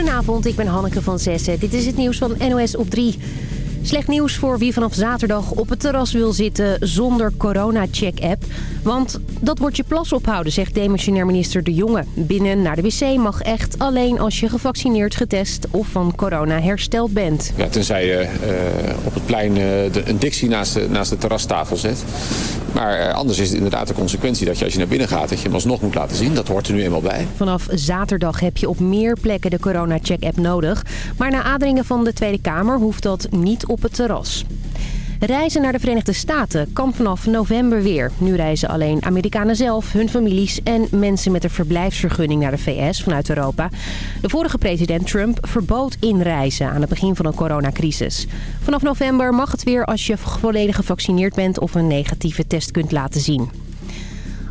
Goedenavond, ik ben Hanneke van Zessen. Dit is het nieuws van NOS op 3. Slecht nieuws voor wie vanaf zaterdag op het terras wil zitten zonder corona-check-app. Want dat wordt je plas ophouden, zegt demissionair minister De Jonge. Binnen naar de wc mag echt alleen als je gevaccineerd, getest of van corona hersteld bent. Ja, tenzij je uh, op het plein uh, de, een dictie naast de, naast de terrastafel zet. Maar uh, anders is het inderdaad de consequentie dat je als je naar binnen gaat... dat je hem alsnog moet laten zien. Dat hoort er nu eenmaal bij. Vanaf zaterdag heb je op meer plekken de corona-check-app nodig. Maar na aandringen van de Tweede Kamer hoeft dat niet op het terras. Reizen naar de Verenigde Staten kan vanaf november weer. Nu reizen alleen Amerikanen zelf, hun families en mensen met een verblijfsvergunning naar de VS vanuit Europa. De vorige president Trump verbood inreizen aan het begin van de coronacrisis. Vanaf november mag het weer als je volledig gevaccineerd bent of een negatieve test kunt laten zien.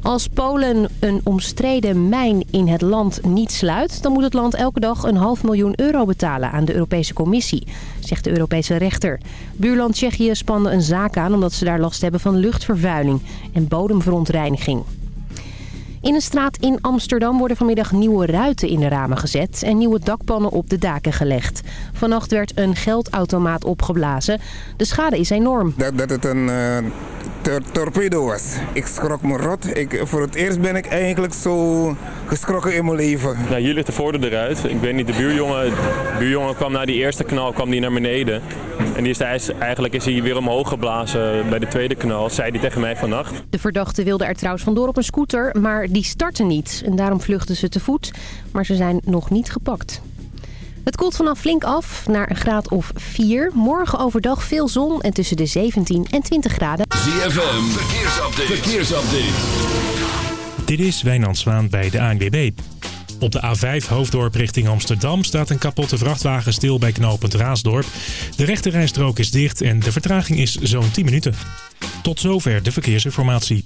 Als Polen een omstreden mijn in het land niet sluit... dan moet het land elke dag een half miljoen euro betalen aan de Europese Commissie, zegt de Europese rechter. Buurland Tsjechië spande een zaak aan omdat ze daar last hebben van luchtvervuiling en bodemverontreiniging. In een straat in Amsterdam worden vanmiddag nieuwe ruiten in de ramen gezet... en nieuwe dakpannen op de daken gelegd. Vannacht werd een geldautomaat opgeblazen. De schade is enorm. Dat, dat het een uh, tor torpedo was. Ik schrok me rot. Ik, voor het eerst ben ik eigenlijk zo geschrokken in mijn leven. Nou, hier ligt de voordeur eruit. Ik weet niet, de buurjongen, de buurjongen kwam na die eerste knal kwam die naar beneden. En die is eigenlijk is hij weer omhoog geblazen bij de tweede knal, zei hij tegen mij vannacht. De verdachte wilde er trouwens vandoor op een scooter, maar die startte niet. En daarom vluchtten ze te voet, maar ze zijn nog niet gepakt. Het koelt vanaf flink af naar een graad of 4. Morgen overdag veel zon en tussen de 17 en 20 graden. ZFM, verkeersupdate. verkeersupdate. Dit is Wijnand Zwaan bij de ANWB. Op de A5 Hoofddorp richting Amsterdam staat een kapotte vrachtwagen stil bij knooppunt Raasdorp. De rechterrijstrook is dicht en de vertraging is zo'n 10 minuten. Tot zover de verkeersinformatie.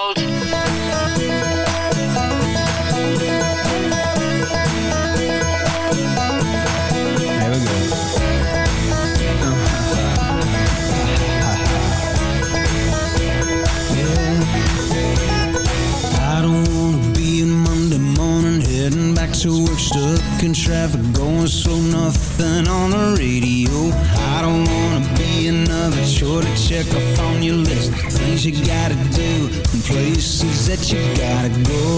Traffic going slow nothing on the radio. I don't wanna be another chore to check off on your list. Things you gotta do and places that you gotta go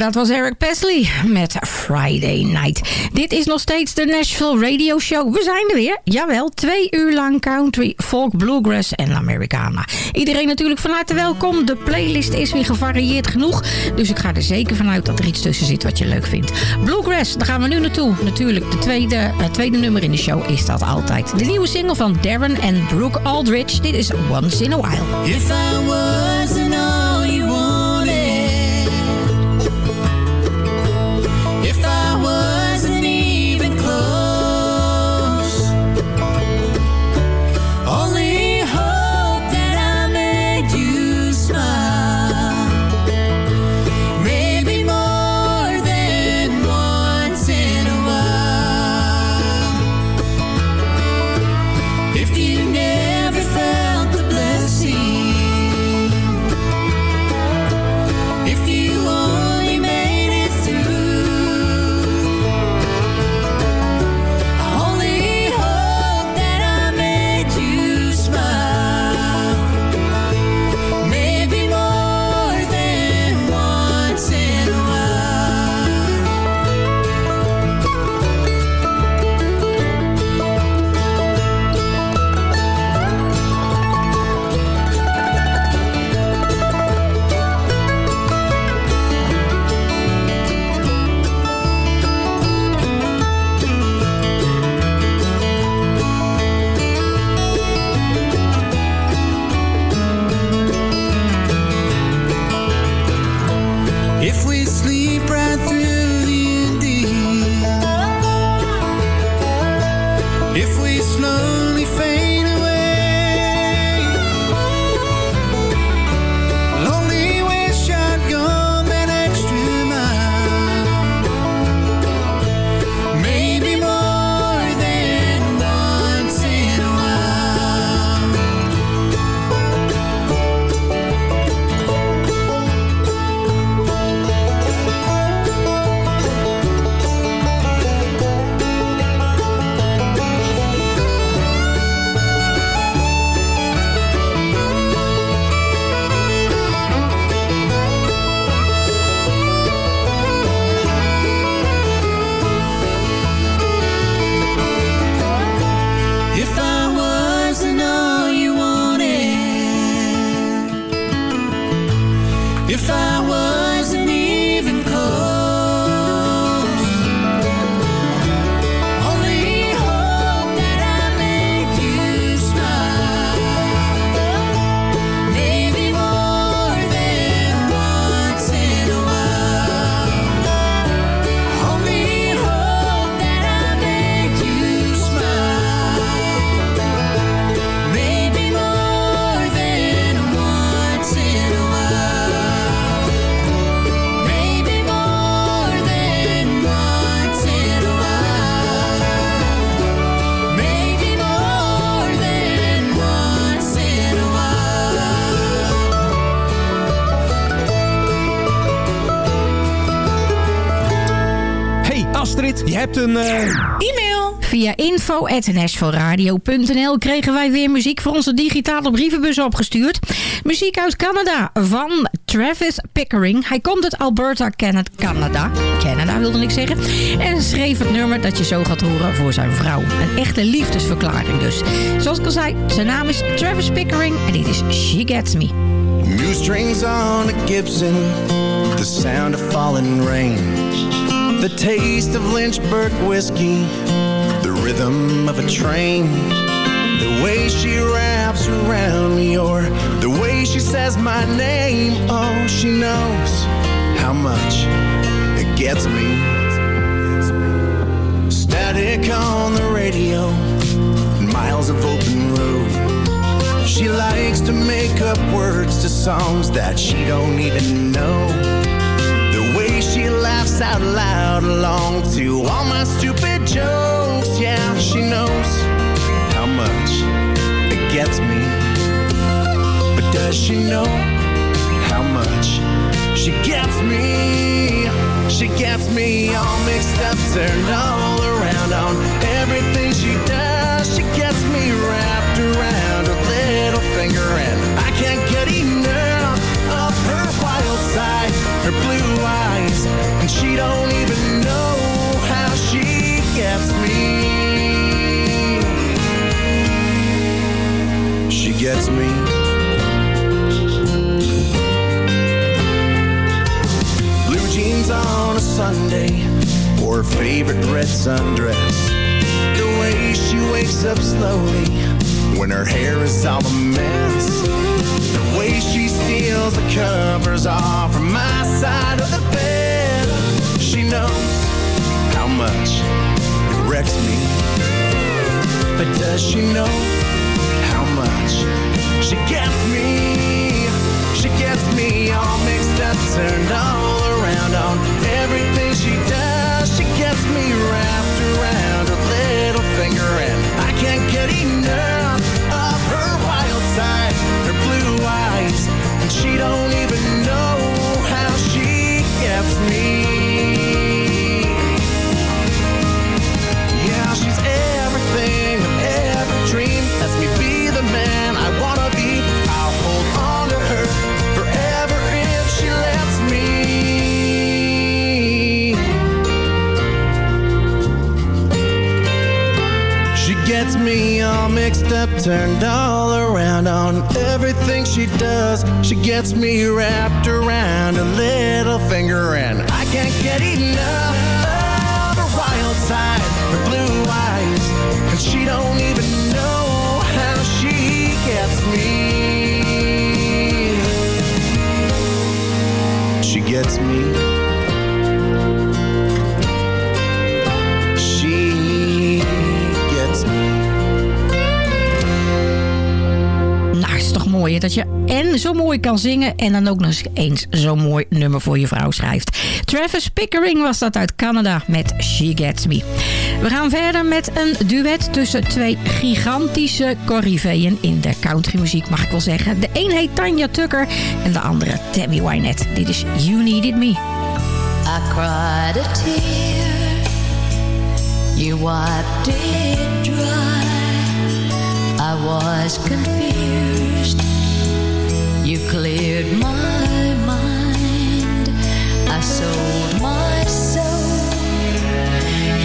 dat was Eric Pesley met Friday Night. Dit is nog steeds de Nashville Radio Show. We zijn er weer. Jawel, twee uur lang country, folk, bluegrass en Americana. Iedereen natuurlijk van harte welkom. De playlist is weer gevarieerd genoeg. Dus ik ga er zeker vanuit dat er iets tussen zit wat je leuk vindt. Bluegrass, daar gaan we nu naartoe. Natuurlijk, de tweede, uh, tweede nummer in de show is dat altijd. De nieuwe single van Darren en Brooke Aldridge. Dit is Once in a While. If I wasn't een... eh, E-mail. Via info.nashvilleradio.nl kregen wij weer muziek voor onze digitale brievenbus opgestuurd. Muziek uit Canada van Travis Pickering. Hij komt uit Alberta, Canada. Canada, Canada wilde ik zeggen. En schreef het nummer dat je zo gaat horen voor zijn vrouw. Een echte liefdesverklaring dus. Zoals ik al zei, zijn naam is Travis Pickering en dit is She Gets Me. New strings on a Gibson, the sound of falling rain, the taste of Lynchburg whiskey, the rhythm of a train, the way she wraps around me, or the way she says my name. Oh, she knows how much it gets me. Static on the radio, miles of open road. She likes to make up words to songs that she don't even know. Out loud along to all my stupid jokes. Yeah, she knows how much it gets me. But does she know how much she gets me? She gets me all mixed up, turned all around on everything she does. Dat je en zo mooi kan zingen en dan ook nog eens zo'n mooi nummer voor je vrouw schrijft. Travis Pickering was dat uit Canada met She Gets Me. We gaan verder met een duet tussen twee gigantische Corriveeën in de countrymuziek, mag ik wel zeggen. De een heet Tanya Tucker en de andere Tammy Wynette. Dit is You Needed Me. I cried a tear You wiped it dry I was confused cleared my mind. I sold my soul.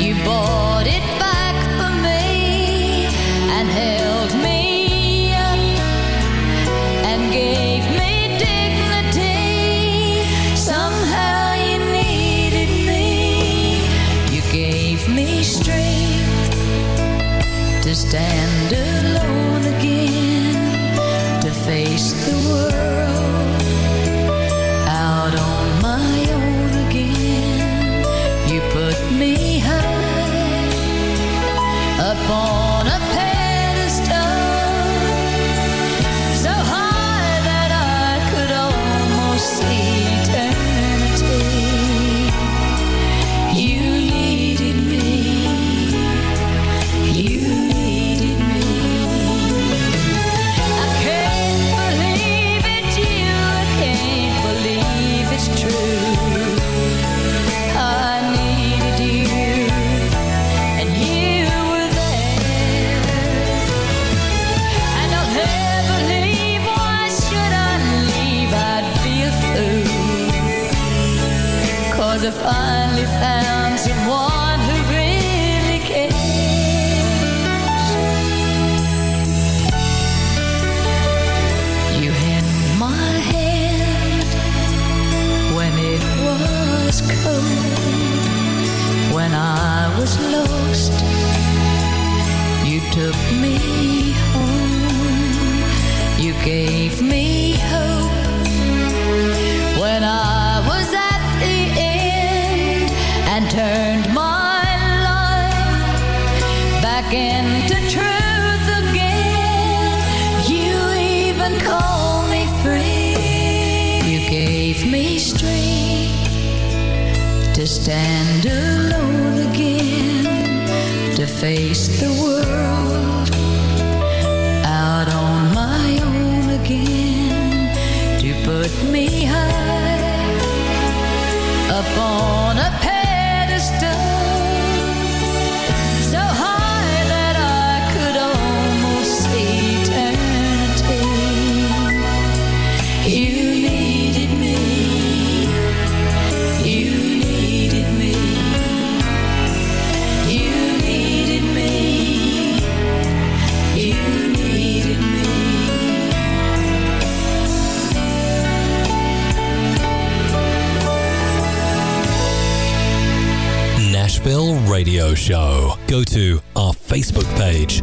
You bought it back for me and held me up and gave me dignity. Somehow you needed me. You gave me strength to stand up. Go to our Facebook page.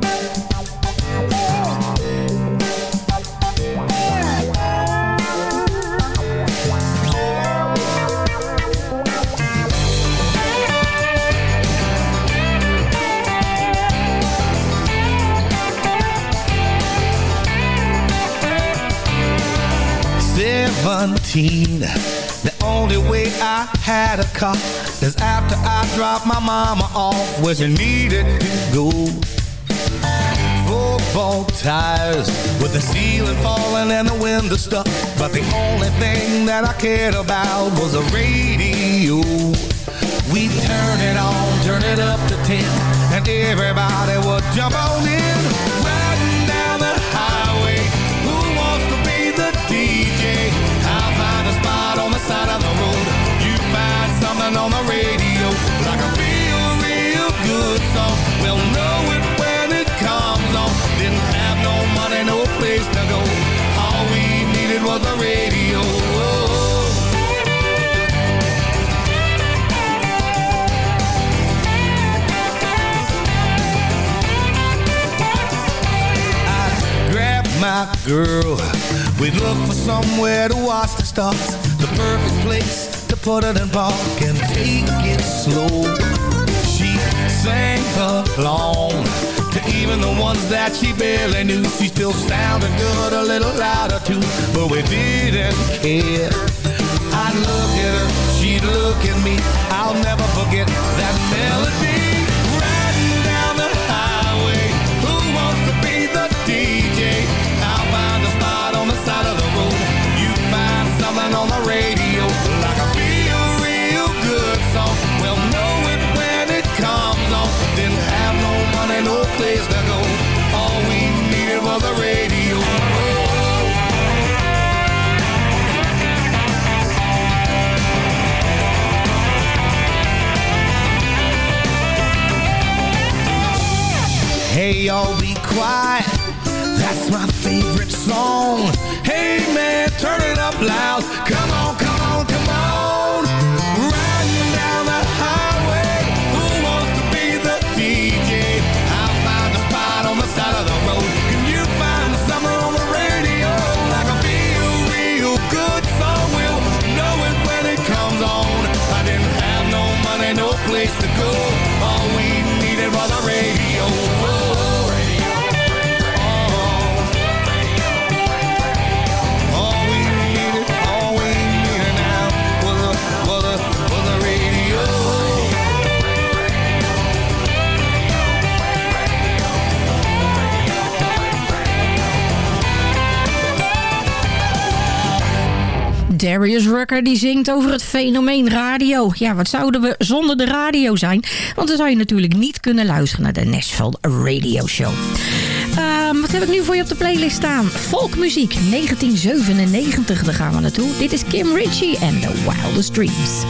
Seventeen. Only way I had a car is after I dropped my mama off where she needed to go. Football tires with the ceiling falling and the window stuck. But the only thing that I cared about was the radio. We turn it on, turn it up to ten, and everybody would jump on in. Side of the road. You find something on the radio, like a real, real good song. We'll know it when it comes on. Didn't have no money, no place to go. All we needed was a radio. grab my girl. We'd look for somewhere to watch the stars. The perfect place to put it in park and take it slow. She sang along to even the ones that she barely knew. She still sounded good, a little louder too, but we didn't care. I'd look at her, she'd look at me. I'll never forget that melody. Riding down the highway, who wants to be the DJ? On the radio, like a real, real good song. We'll know it when it comes on. Didn't have no money, no place to go. All we needed was a radio. Hey, y'all be quiet. Darius Rucker die zingt over het fenomeen radio. Ja, wat zouden we zonder de radio zijn? Want dan zou je natuurlijk niet kunnen luisteren naar de Nashville Radio Show. Ehm, wat heb ik nu voor je op de playlist staan? Folkmuziek 1997, daar gaan we naartoe. Dit is Kim Ritchie en The Wildest Dreams.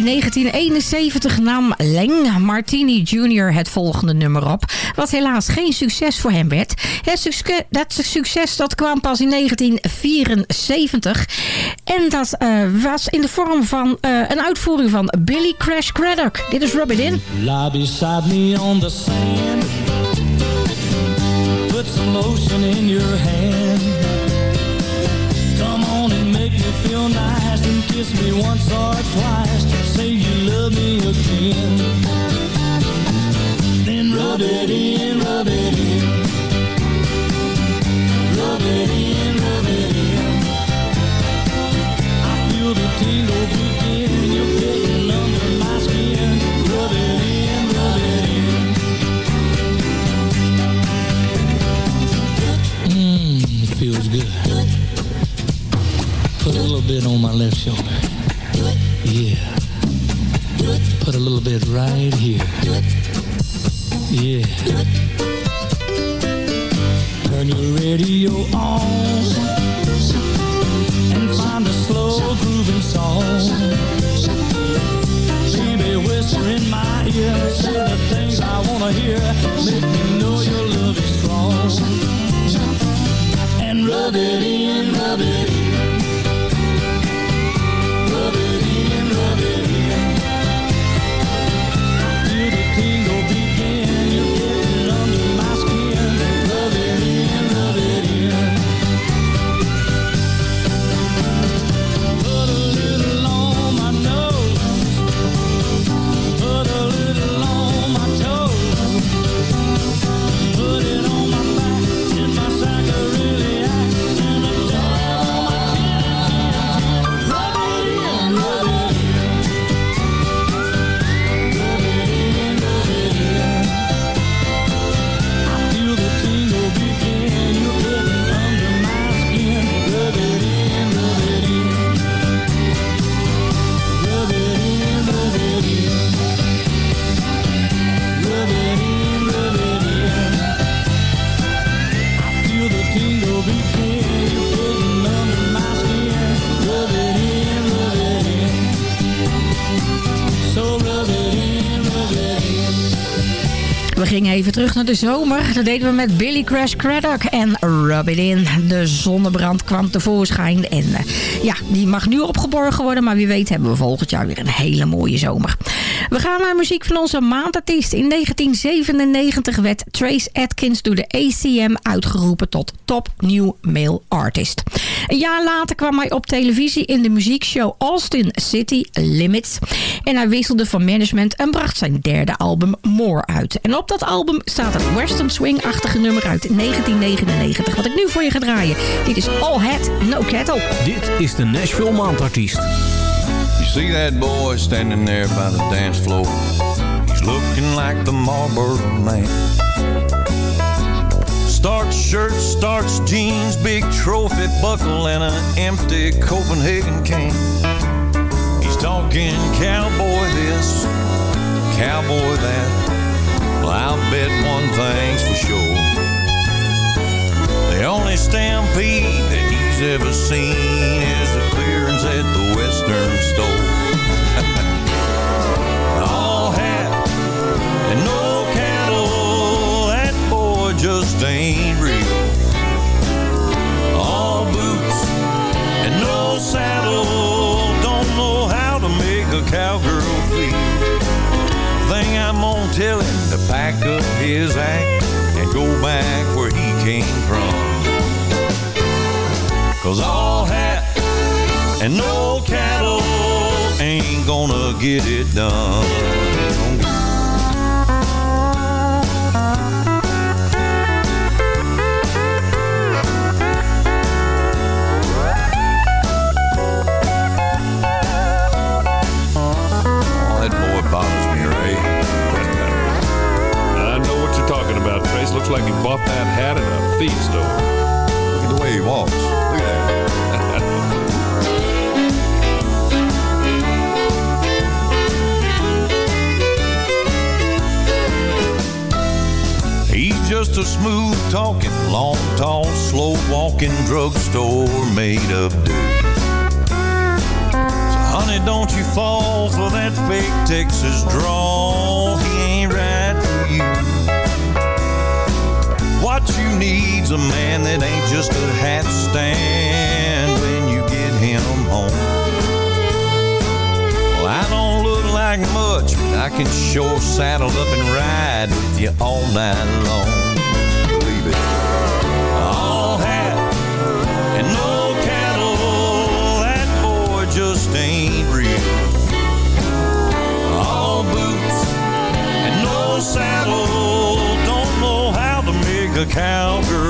1971 nam Leng Martini Jr. het volgende nummer op. Wat helaas geen succes voor hem werd. Het succes, dat succes dat kwam pas in 1974. En dat eh, was in de vorm van eh, een uitvoering van Billy Crash Craddock. Dit is Rub It In. Lie beside me on the sand. Put some lotion in your hand. Come on and make me feel nice and kiss me once or twice. Love me again. Then rub it in, rub it in. Rub it in, rub it in. I feel the tingle begin. You're getting under my skin. Rub it in, rub it in. Mmm, it feels good. Put a little bit on my left shoulder. Yeah. Put a little bit right here. Yeah. Turn your radio on and find a slow grooving song. Baby, whisper in my ear, say the things I wanna hear. Make me know your love is strong. And rub it in, rub it in. Terug naar de zomer. Dat deden we met Billy Crash Craddock en Rub It In. De zonnebrand kwam tevoorschijn. En eh, ja, die mag nu opgeborgen worden. Maar wie weet hebben we volgend jaar weer een hele mooie zomer. We gaan naar muziek van onze maandartiest. In 1997 werd Trace Atkins door de ACM uitgeroepen tot Top New Male Artist. Een jaar later kwam hij op televisie in de muziekshow Austin City Limits. En hij wisselde van management en bracht zijn derde album More uit. En op dat album staat een western swing-achtige nummer uit 1999. Wat ik nu voor je ga draaien. Dit is All Hat No Cattle. Dit is de Nashville Maandartiest. You see that boy standing there by the dance floor? He's looking like the Marlboro man. Starts shirts, starts jeans, big trophy buckle, and an empty Copenhagen can. He's talking cowboy this, cowboy that. Well, I'll bet one thing's for sure. The only stampede that he's ever seen is the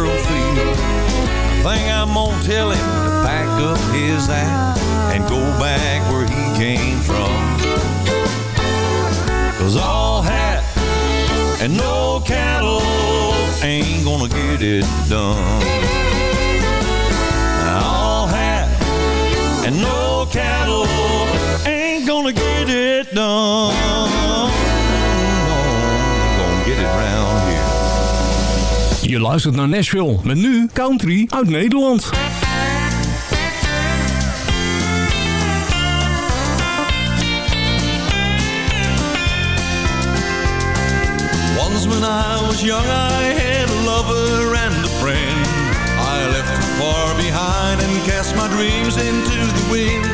cowgirl feel. I think I'm gonna tell him to pack up his act and go back where he came from. Cause all hat and no cattle ain't gonna get it done. All hat and no cattle ain't gonna get it done. Je luistert naar Nashville. Met nu country uit Nederland. Once when I was young, I had a lover and a friend. I left far behind and cast my dreams into the wind.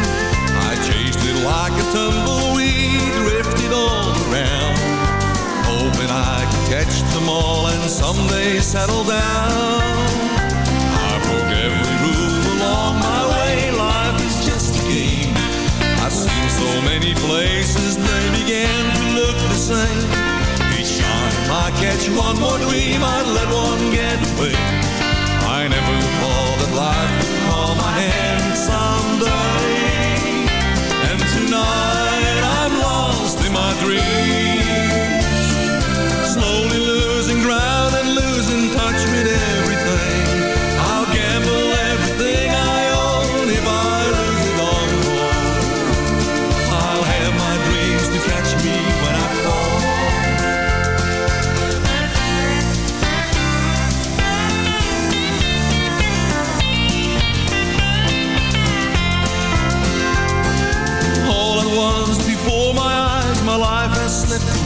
I chased it like a tumbleweed, drifted all catch them all and someday settle down. I broke every rule along my way. Life is just a game. I've seen so many places they began to look the same. Each time I catch one more dream, I let one get away. I never thought that life would call my hand someday. And tonight I'm lost in my dreams.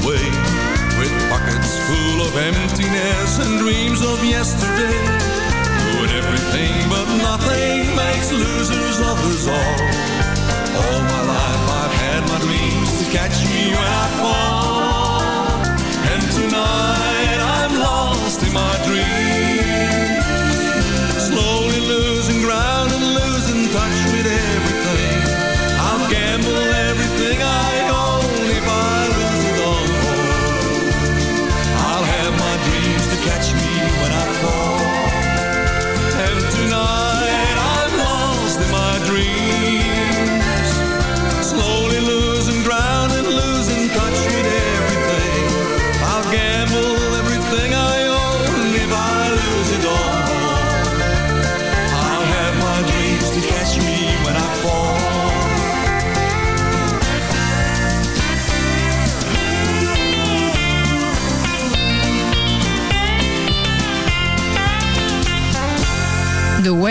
Away. With pockets full of emptiness and dreams of yesterday. Doing everything but nothing makes losers lovers all. All my life I've had my dreams to catch me when I fall.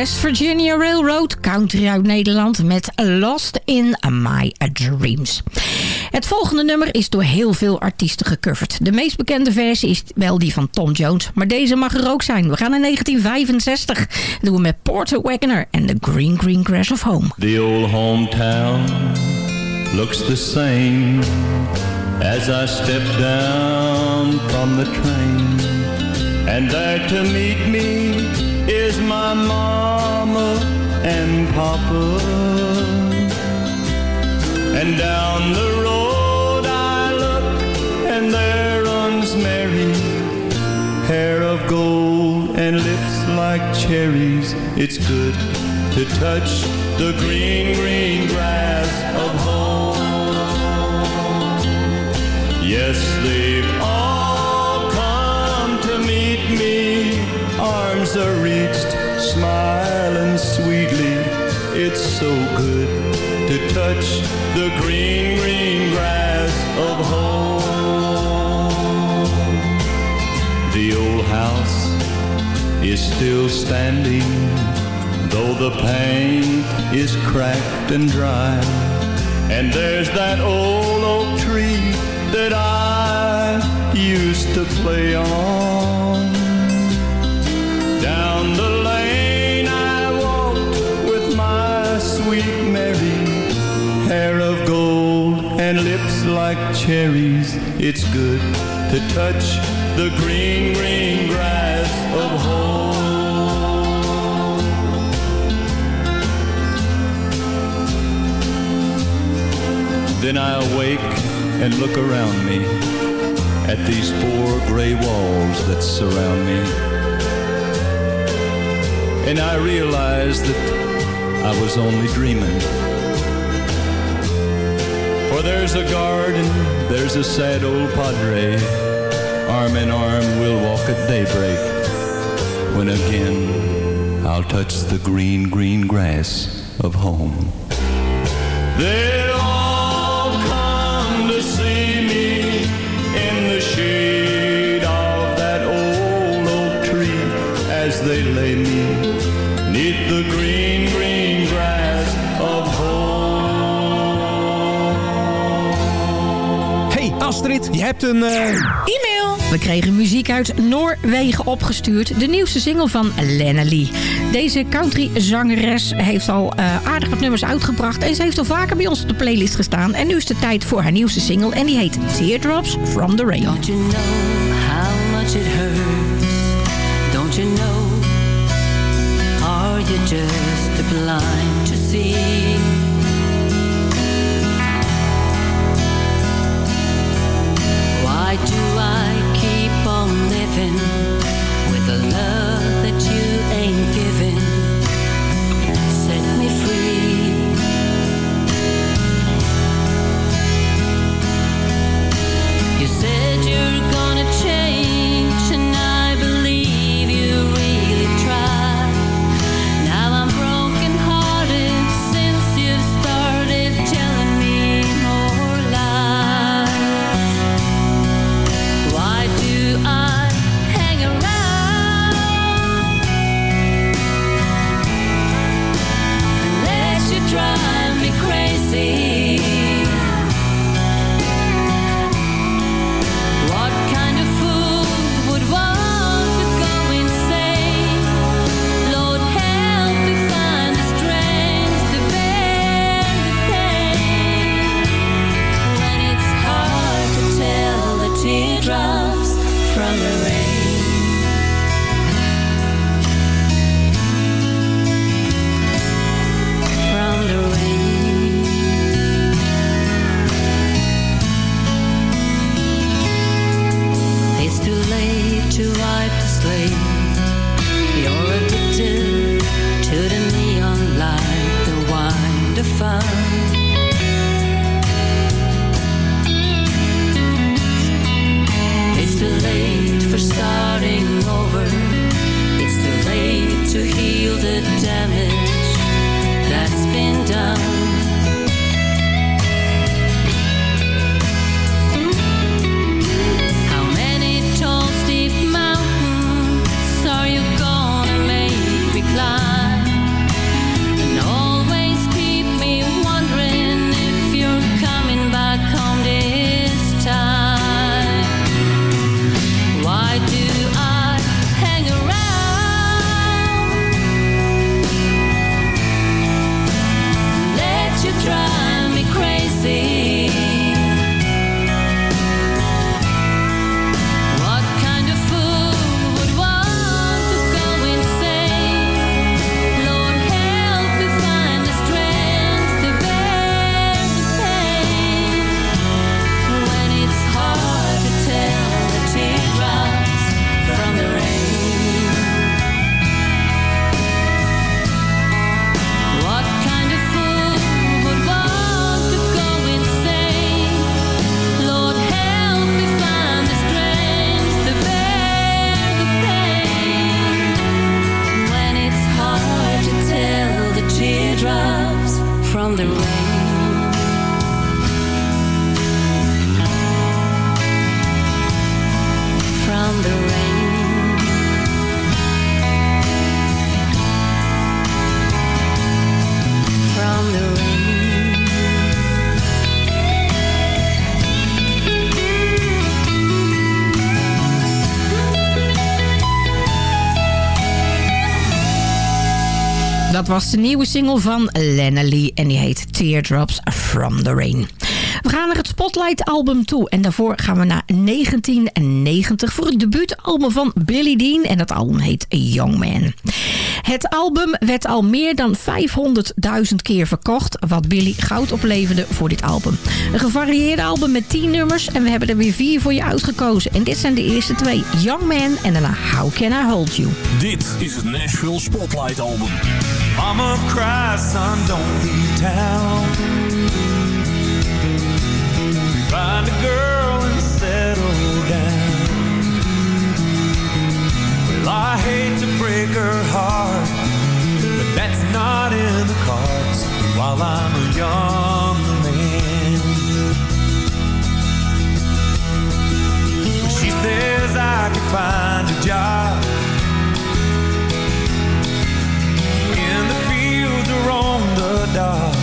West Virginia Railroad, country uit Nederland... met Lost in My Dreams. Het volgende nummer is door heel veel artiesten gecoverd. De meest bekende versie is wel die van Tom Jones. Maar deze mag er ook zijn. We gaan in 1965. Dat doen we met Porter Wagoner en The Green Green Grass of Home. The old hometown looks the same as I step down from the train. And there to meet me is my mama and papa. And down the road I look and there runs Mary, hair of gold and lips like cherries. It's good to touch the green, green grass of home. Yes, they've all Arms are reached, smiling sweetly. It's so good to touch the green, green grass of home. The old house is still standing, though the paint is cracked and dry. And there's that old oak tree that I used to play on. Hair of gold and lips like cherries. It's good to touch the green, green grass of home. Then I awake and look around me at these four gray walls that surround me. And I realize that I was only dreaming. For there's a garden, there's a sad old padre. Arm in arm, we'll walk at daybreak. When again, I'll touch the green, green grass of home. They'll Astrid, je hebt een... eh, E-mail. We kregen muziek uit Noorwegen opgestuurd. De nieuwste single van Lena Lee. Deze country-zangeres heeft al eh, aardig wat nummers uitgebracht. En ze heeft al vaker bij ons op de playlist gestaan. En nu is de tijd voor haar nieuwste single. En die heet Teardrops from the Rain. Don't you know how much it hurts? Don't you know? Are you just wine, dat was de nieuwe single van Lena en die heet Teardrops from the Rain. We gaan naar het Spotlight album toe. En daarvoor gaan we naar 1990 voor het debuutalbum van Billy Dean. En dat album heet Young Man. Het album werd al meer dan 500.000 keer verkocht. Wat Billy goud opleverde voor dit album. Een gevarieerde album met 10 nummers. En we hebben er weer vier voor je uitgekozen. En dit zijn de eerste twee. Young Man en daarna How Can I Hold You. Dit is het Nashville Spotlight album. I'm a cry son, don't leave town. find a girl and settle down. Well, I hate to break her heart, but that's not in the cards while I'm a young man. She says I can find a job. In the fields or on the dock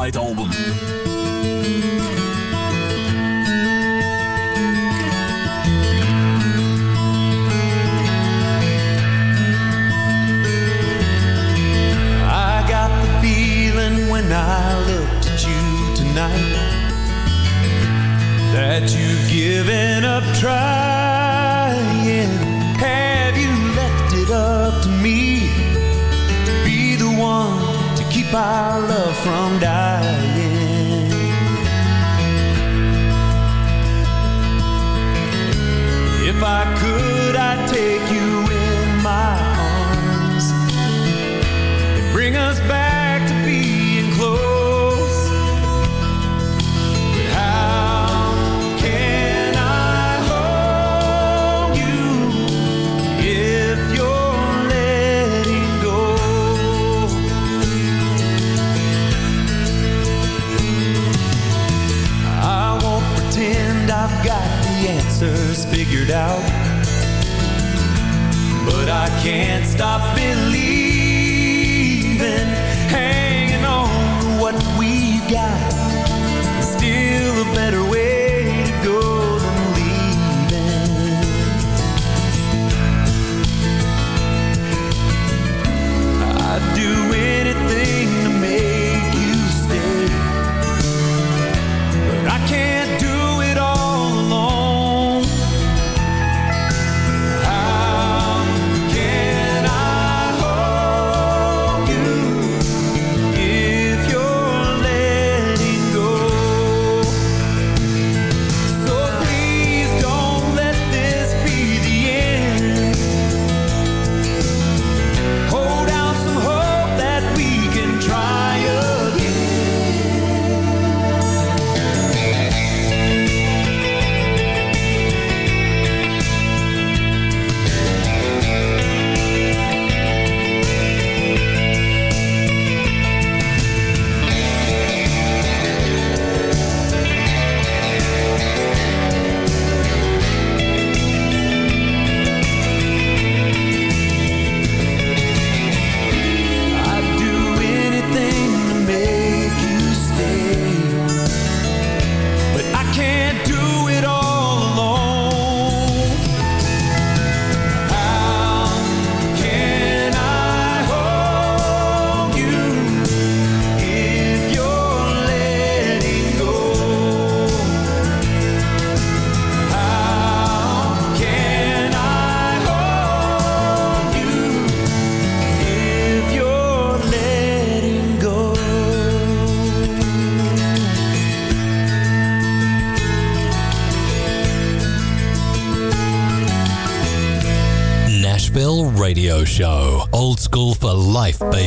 Album.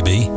Baby.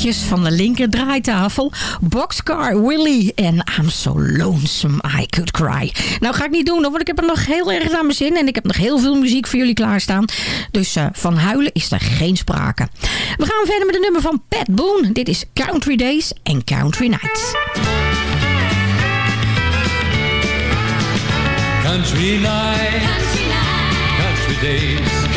Van de linker draaitafel. Boxcar Willy en I'm so lonesome I could cry. Nou ga ik niet doen hoor, want ik heb er nog heel erg naar mijn zin. En ik heb nog heel veel muziek voor jullie klaarstaan. Dus eh, van huilen is er geen sprake. We gaan verder met een nummer van Pat Boone. Dit is Country Days en Country Nights. Country night, country, days,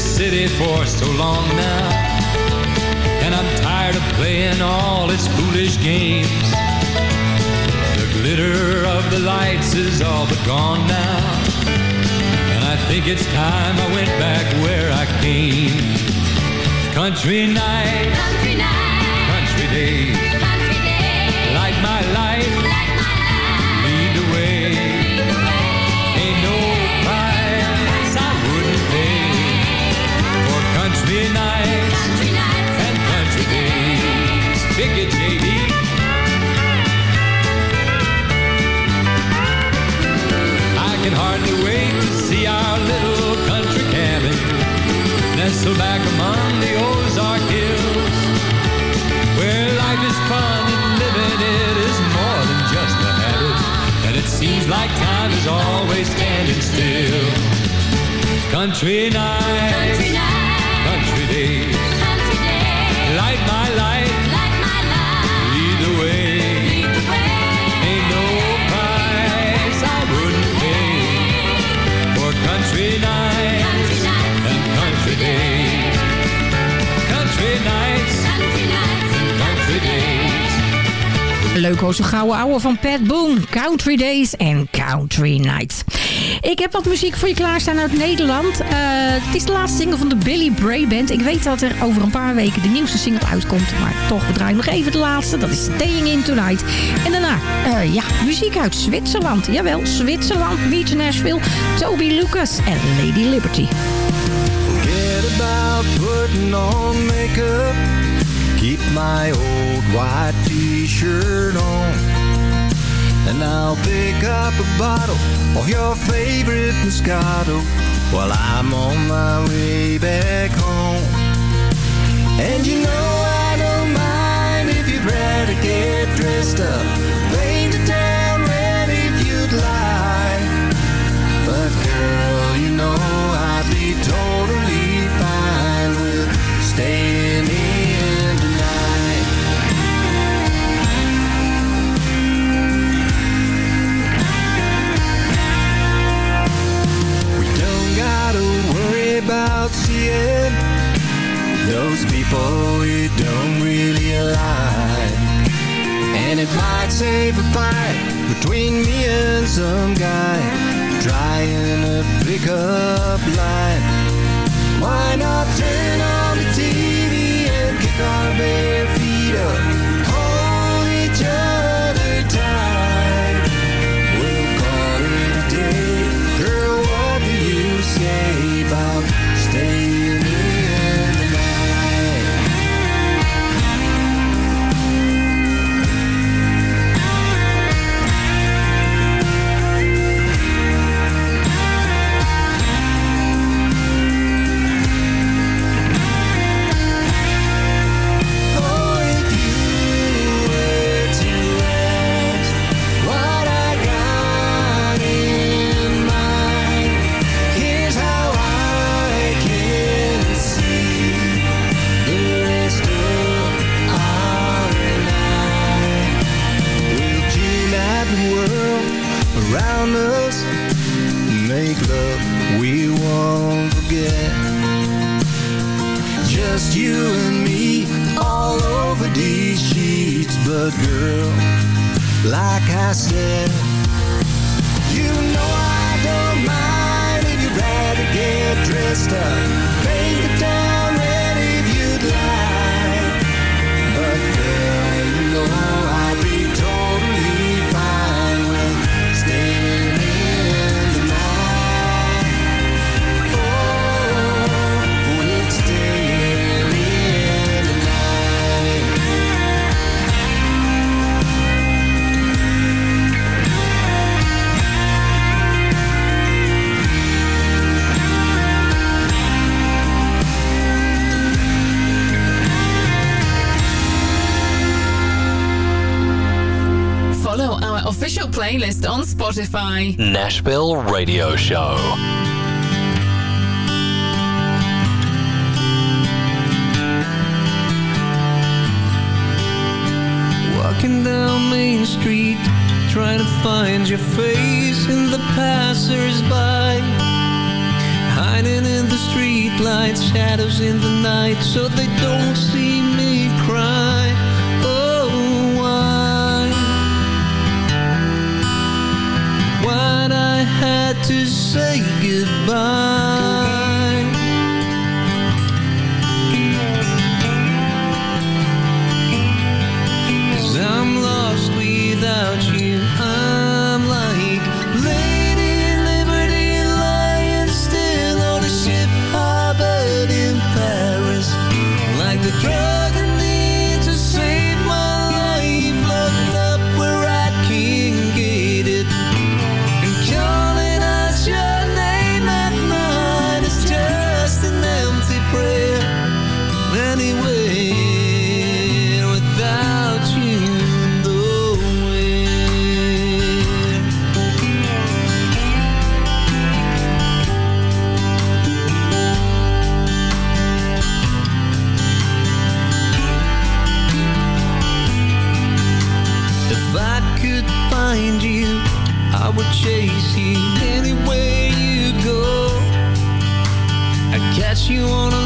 city for so long now, and I'm tired of playing all its foolish games. The glitter of the lights is all but gone now. And I think it's time I went back where I came. Country night, country, days, light my life, zo'n gouden ouwe van Pat Boone. Country Days en Country Nights. Ik heb wat muziek voor je klaarstaan uit Nederland. Eh, het is de laatste single van de Billy Bray Band. Ik weet dat er over een paar weken de nieuwste single uitkomt. Maar toch, we draaien nog even de laatste. Dat is Staying In Tonight. En daarna, eh, ja, muziek uit Zwitserland. Jawel, Zwitserland meets Nashville. Toby Lucas en Lady Liberty. Forget about putting on makeup. Keep my old white t-shirt on. And I'll pick up a bottle of your favorite Moscato while I'm on my way back home. And you know I don't mind if you'd rather get dressed up, playlist on Spotify. Nashville Radio Show. Walking down Main Street, trying to find your face in the passersby. Hiding in the street lights, shadows in the night, so they don't see me say goodbye? You on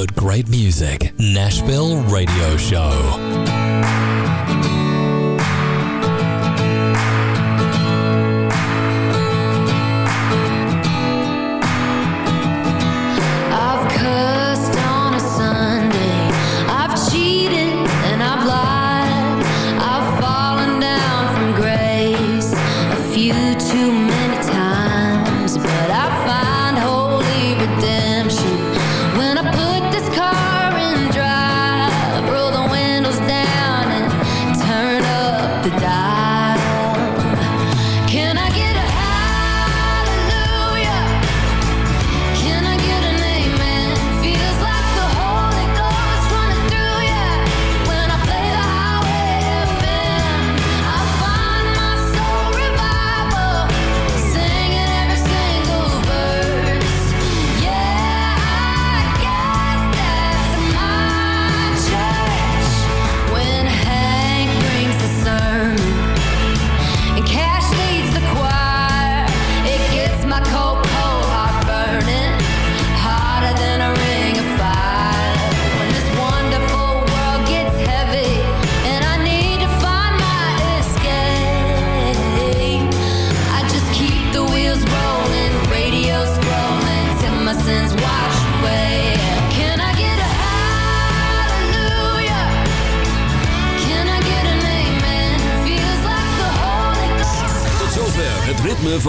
but great music. Nashville Radio Show.